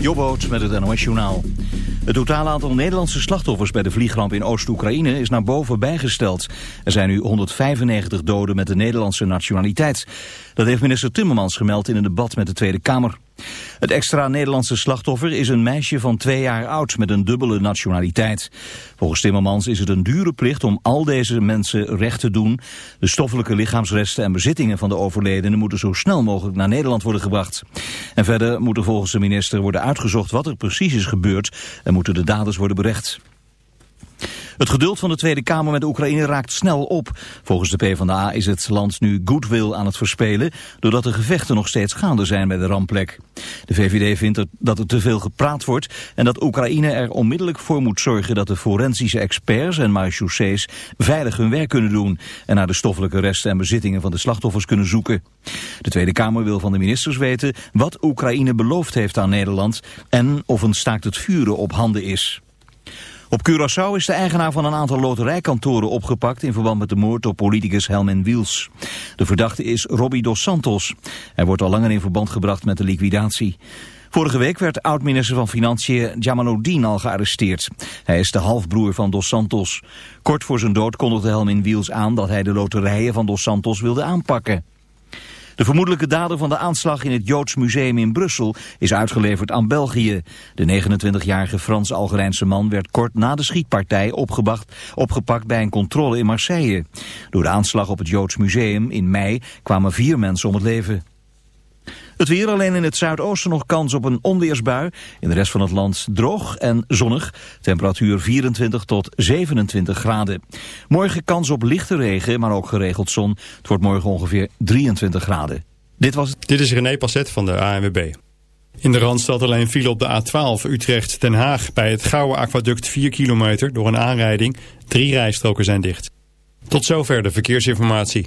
Jobboot met het NOS Journaal. Het totale aantal Nederlandse slachtoffers bij de vliegramp in Oost-Oekraïne is naar boven bijgesteld. Er zijn nu 195 doden met de Nederlandse nationaliteit. Dat heeft minister Timmermans gemeld in een debat met de Tweede Kamer. Het extra Nederlandse slachtoffer is een meisje van twee jaar oud met een dubbele nationaliteit. Volgens Timmermans is het een dure plicht om al deze mensen recht te doen. De stoffelijke lichaamsresten en bezittingen van de overledenen moeten zo snel mogelijk naar Nederland worden gebracht. En verder moet er volgens de minister worden uitgezocht wat er precies is gebeurd en moeten de daders worden berecht. Het geduld van de Tweede Kamer met Oekraïne raakt snel op. Volgens de PvdA is het land nu goodwill aan het verspelen... doordat de gevechten nog steeds gaande zijn bij de rampplek. De VVD vindt dat er te veel gepraat wordt... en dat Oekraïne er onmiddellijk voor moet zorgen... dat de forensische experts en marechaussees veilig hun werk kunnen doen... en naar de stoffelijke resten en bezittingen van de slachtoffers kunnen zoeken. De Tweede Kamer wil van de ministers weten wat Oekraïne beloofd heeft aan Nederland... en of een staakt het vuren op handen is. Op Curaçao is de eigenaar van een aantal loterijkantoren opgepakt in verband met de moord op politicus Helmen Wiels. De verdachte is Robbie dos Santos. Hij wordt al langer in verband gebracht met de liquidatie. Vorige week werd oud-minister van Financiën Jamaluddin al gearresteerd. Hij is de halfbroer van Dos Santos. Kort voor zijn dood kondigde Helmin Wiels aan dat hij de loterijen van Dos Santos wilde aanpakken. De vermoedelijke dader van de aanslag in het Joods Museum in Brussel is uitgeleverd aan België. De 29-jarige Frans-Algerijnse man werd kort na de schietpartij opgepakt bij een controle in Marseille. Door de aanslag op het Joods Museum in mei kwamen vier mensen om het leven. Het weer alleen in het zuidoosten nog kans op een onweersbui. In de rest van het land droog en zonnig. Temperatuur 24 tot 27 graden. Morgen kans op lichte regen, maar ook geregeld zon. Het wordt morgen ongeveer 23 graden. Dit was. Dit is René Passet van de ANWB. In de Randstad alleen file op de A12 Utrecht-Den Haag. Bij het Gouwe Aquaduct 4 kilometer door een aanrijding. Drie rijstroken zijn dicht. Tot zover de verkeersinformatie.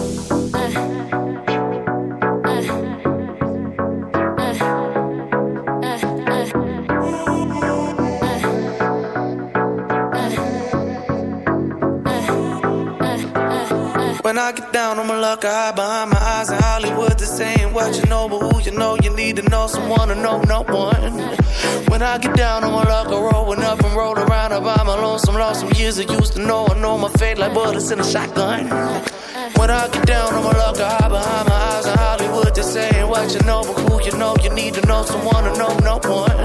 I get down on my luck, I hide behind my eyes in Hollywood. They're saying what you know, but who you know, you need to know someone to know no one. When I get down on my luck, I rollin' up and roll around. I buy my lonesome, lost some years I used to know. I know my fate like bullets in a shotgun. When I get down on my luck, I hide behind my eyes in Hollywood. They're saying what you know, but who you know, you need to know someone to know no one.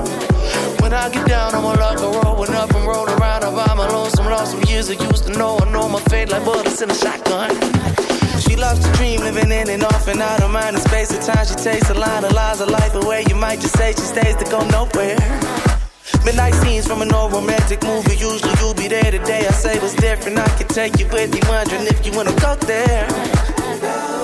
When I get down on my luck, I rollin' up and roll around. I buy my lonesome, lost some years I used to know. I know my fate like bullets in a shotgun. She loves to dream, living in and off and out of mind and space. At time she takes a line of lies of life away. You might just say she stays to go nowhere. Midnight scenes from an old romantic movie. Usually you'll be there today. I say what's different. I can take you with me. Wondering if you wanna go there.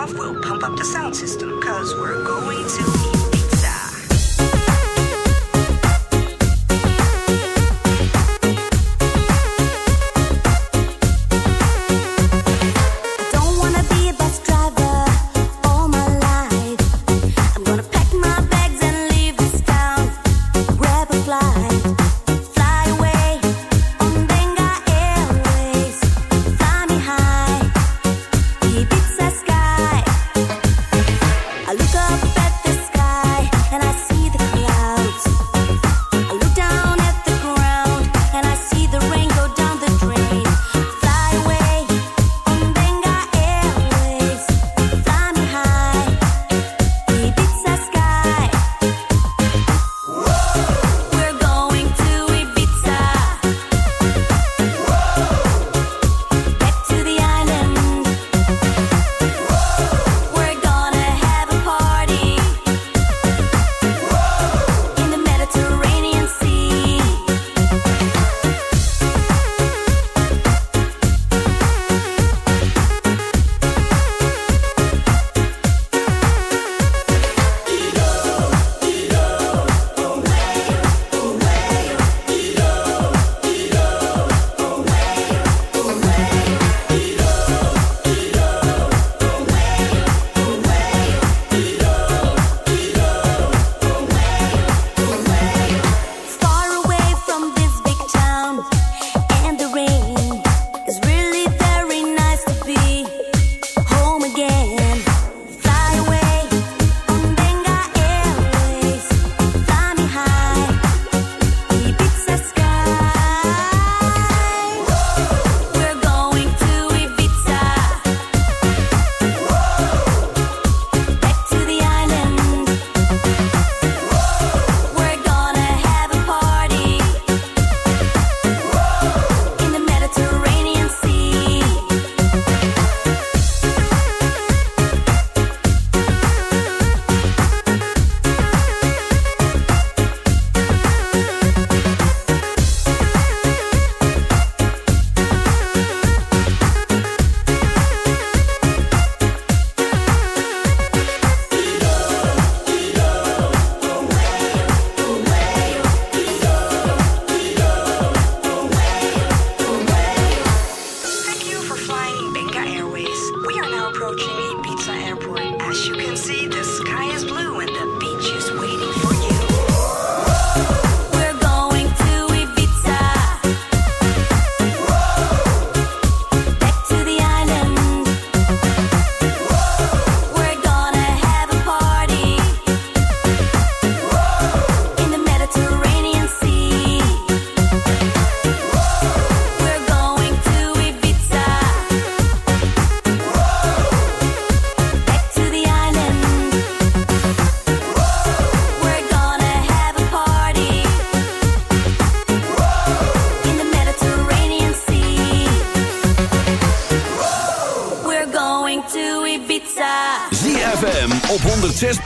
off, we'll pump up the sound system, cause we're going to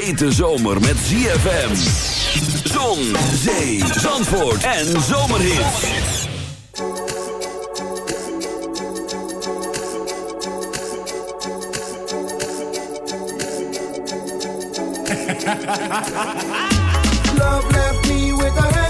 Hete zomer met ZFM. Zon, zee, zandvoort en zomerhit. Love left me with a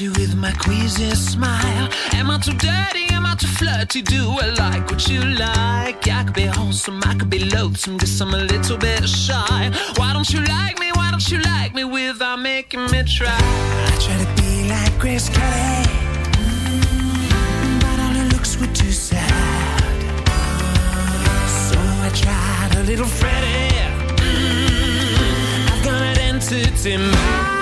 With my queasy smile? Am I too dirty? Am I too flirty? Do I like what you like? I could be wholesome, I could be loathsome, guess I'm a little bit shy. Why don't you like me? Why don't you like me without making me try? I try to be like Grace Kelly, mm, but all her looks were too sad. So I tried a little Freddie. Mm, I've got an entity mind.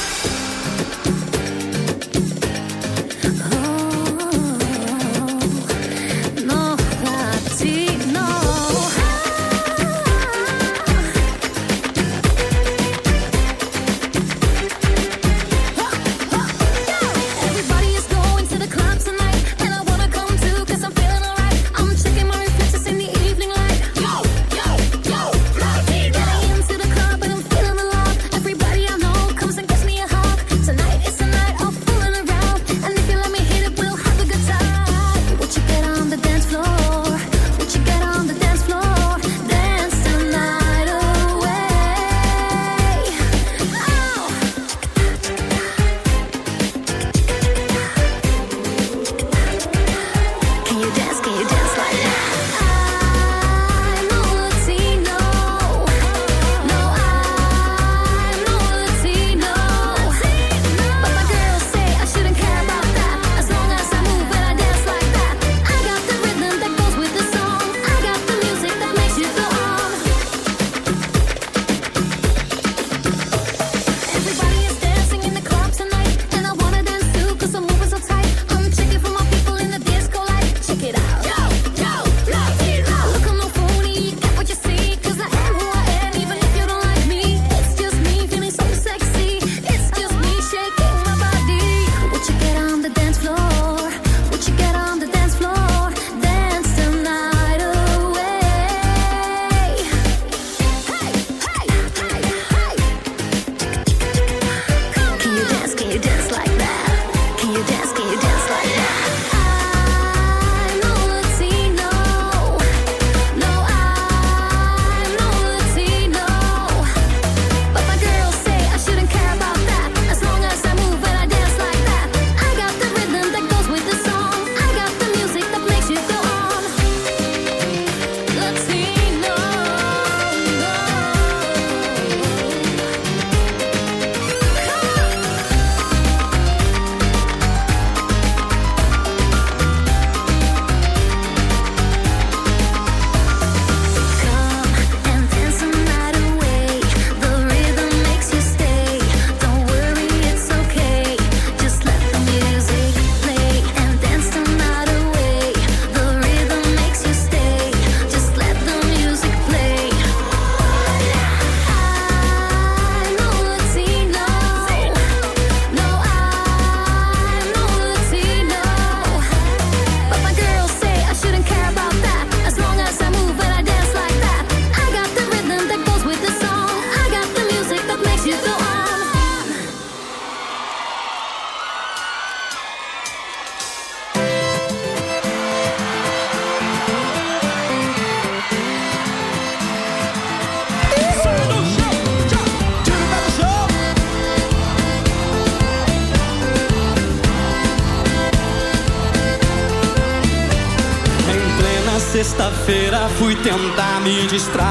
Distrair.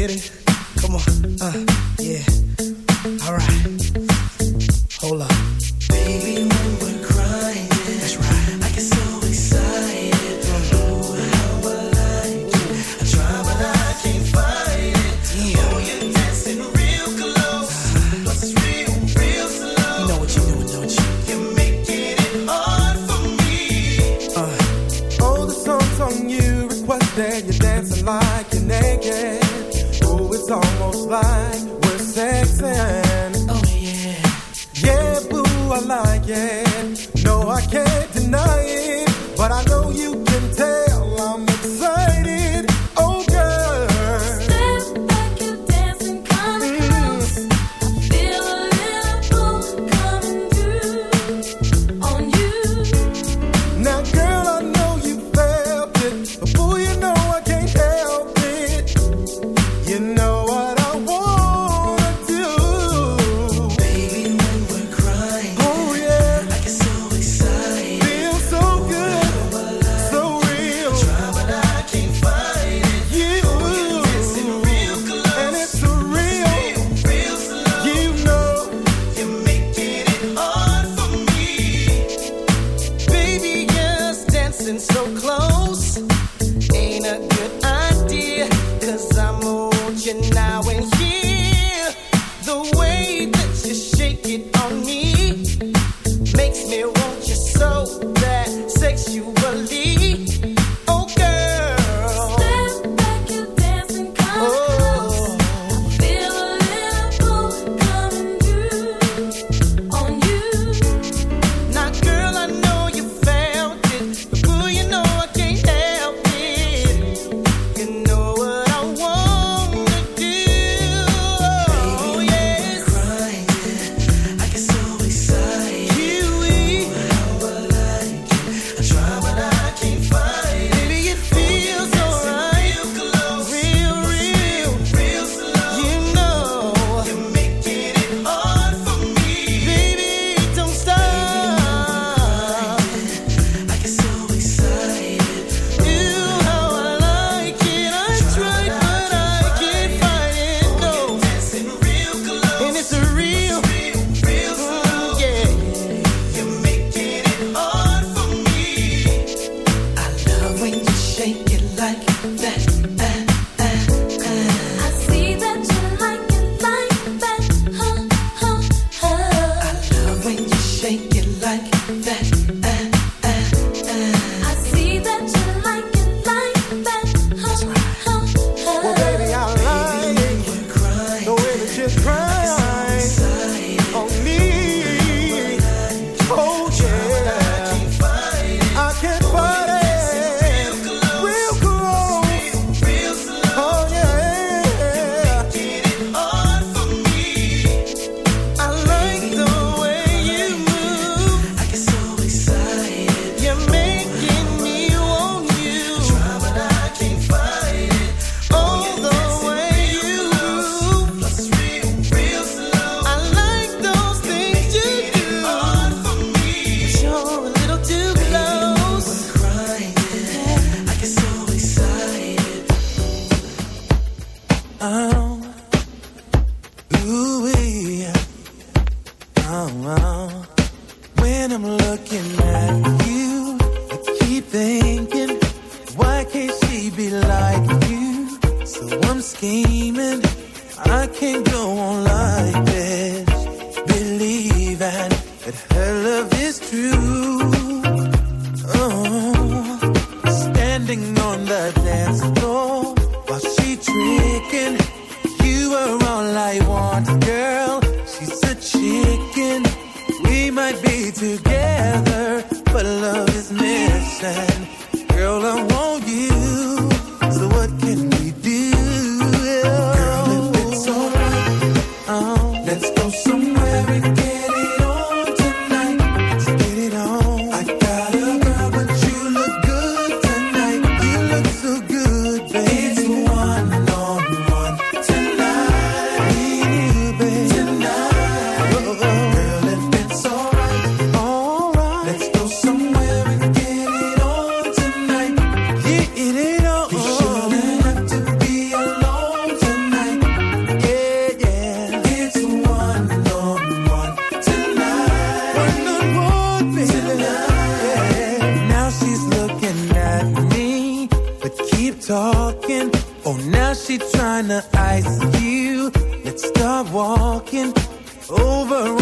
Did it. Here. The way walking over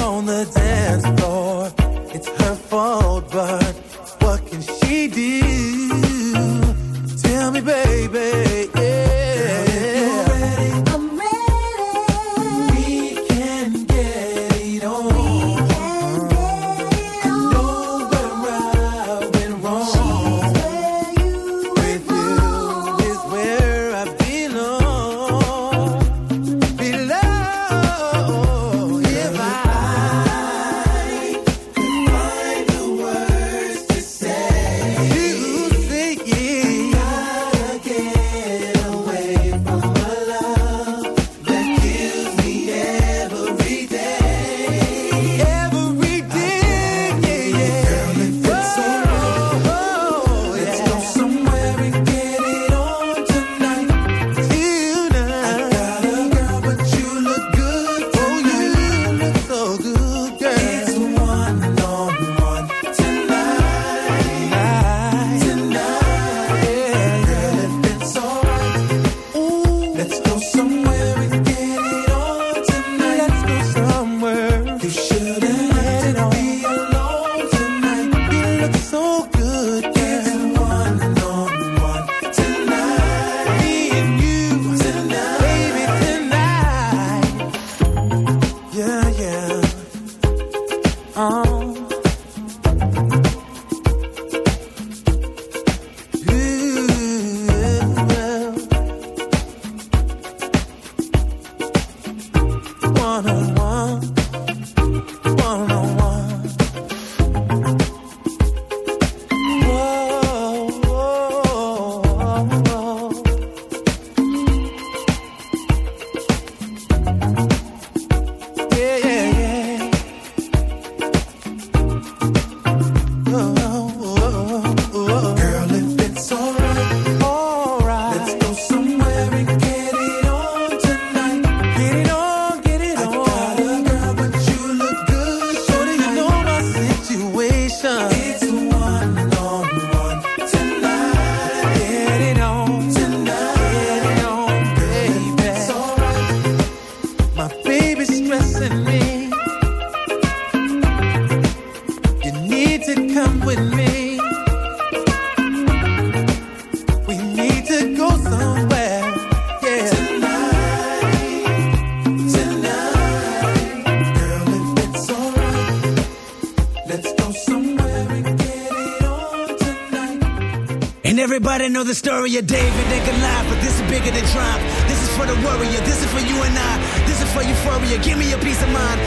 the story of David and Goliath, but this is bigger than triumph. This is for the warrior. This is for you and I. This is for euphoria. Give me a peace of mind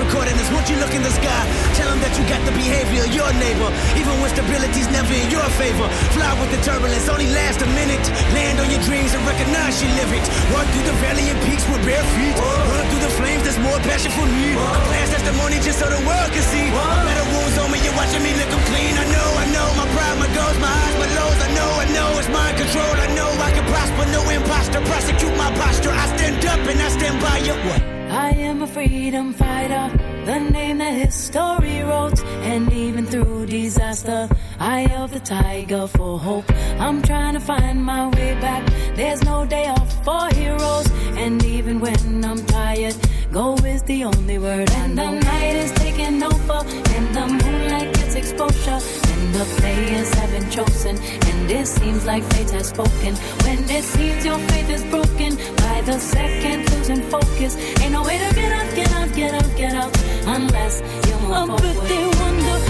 recording this. Won't you look in the sky? Tell them that you got the behavior of your neighbor, even when stability's never in your favor. Fly with the turbulence, only last a minute. Land on your dreams and recognize you live it. Walk through the valley and peaks with bare feet. Whoa. Run through the flames, there's more passion for me. Whoa. A glass testimony just so the world can see. Whoa. Better wounds on me, you're watching me look clean. I know, I know, my pride, my goals, my highs, my lows. I know, I know, it's mind control. I know I can prosper, no imposter. Prosecute my posture. I stand up and I stand by you. What? I am a freedom the name that his story wrote. And even through disaster, I of the tiger for hope. I'm trying to find my way back. There's no day off for heroes. And even when I'm tired, go is the only word. And the night is taking over, and the moonlight gets exposure. And the players have been chosen, and it seems like fate has spoken. When it seems your faith is broken, by the second losing focus. Ain't no way to get out, get out, get out, get out, unless you move Oh, forward. but they wonder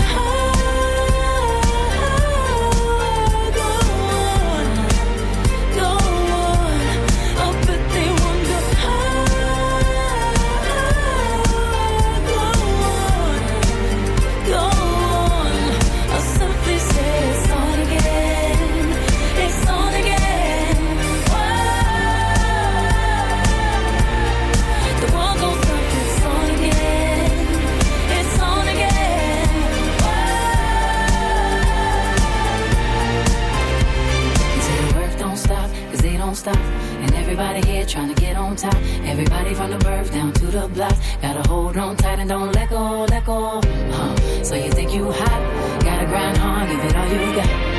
the block. Gotta hold on tight and don't let go, let go. Uh, so you think you hot? Gotta grind hard, give it all you got.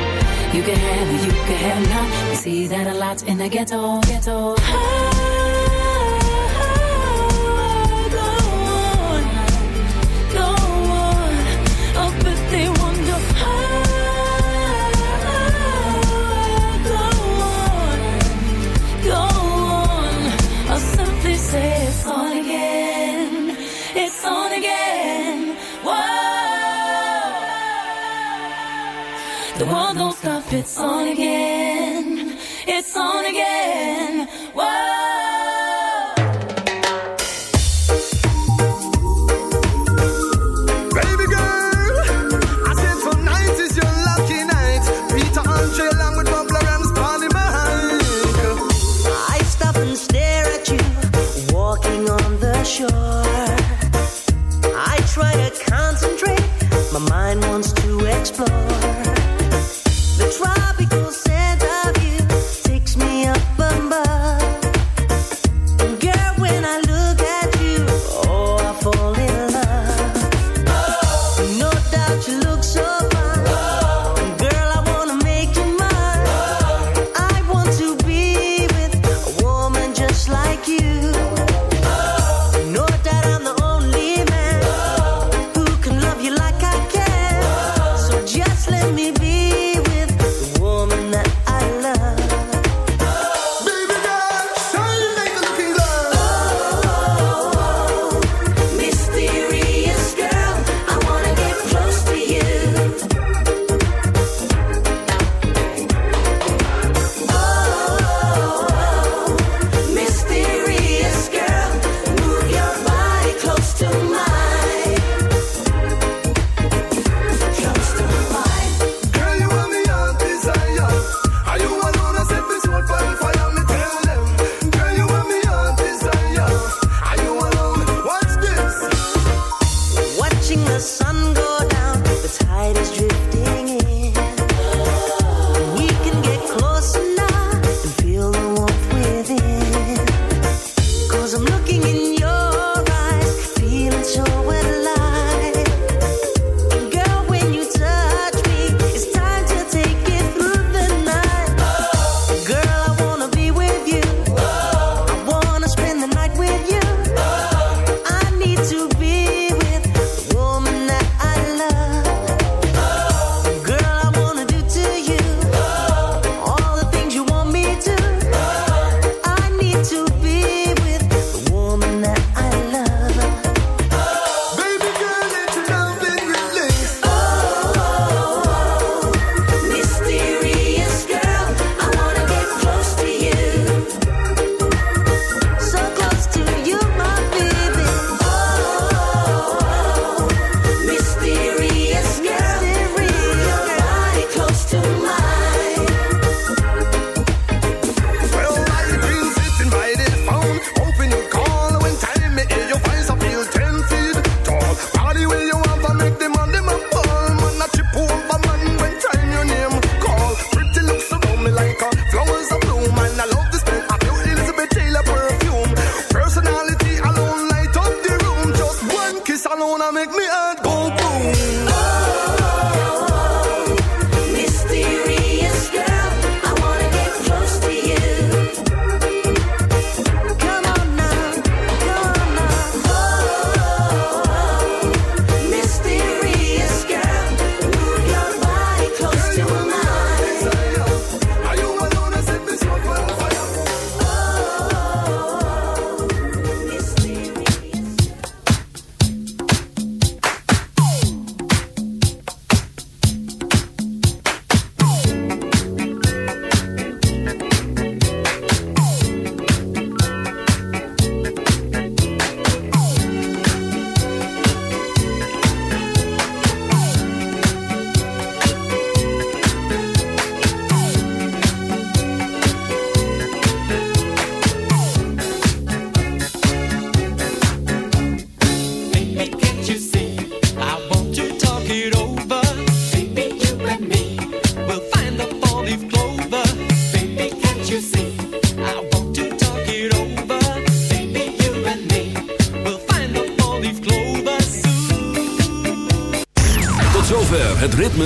You can have it, you can have none. We see that a lot in the ghetto, ghetto. It's on again.